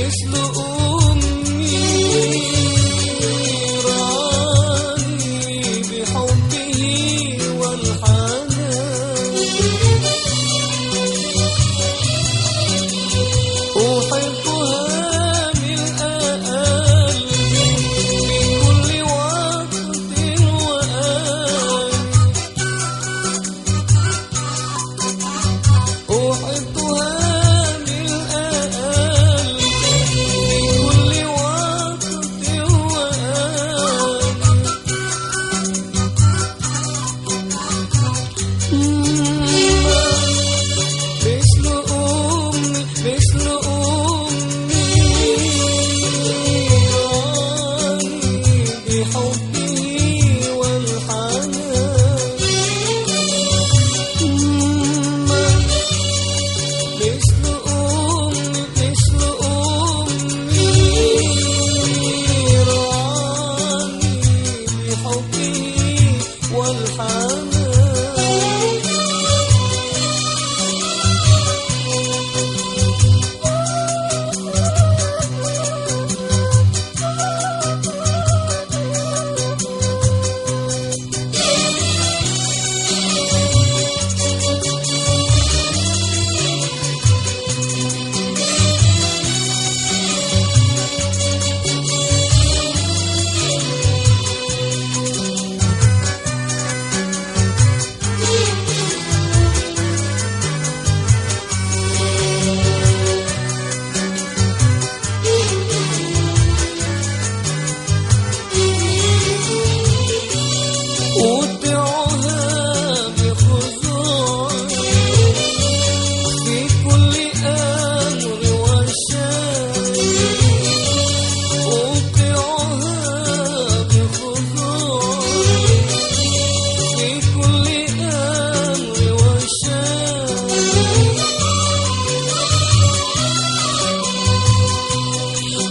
Miss Lou. love.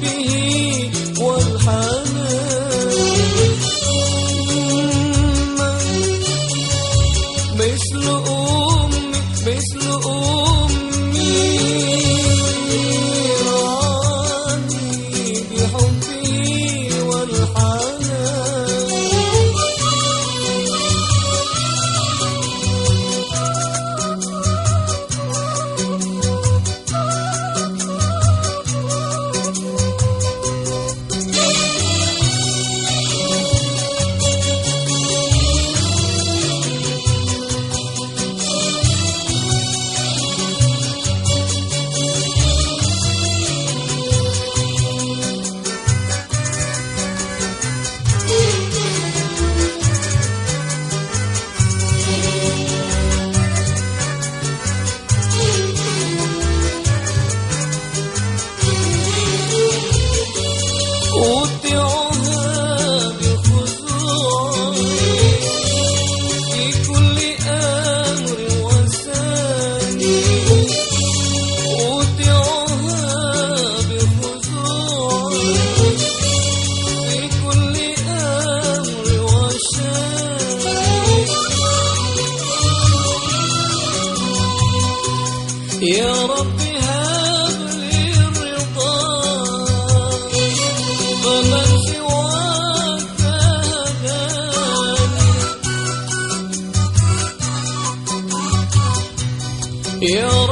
be يا ربي You'll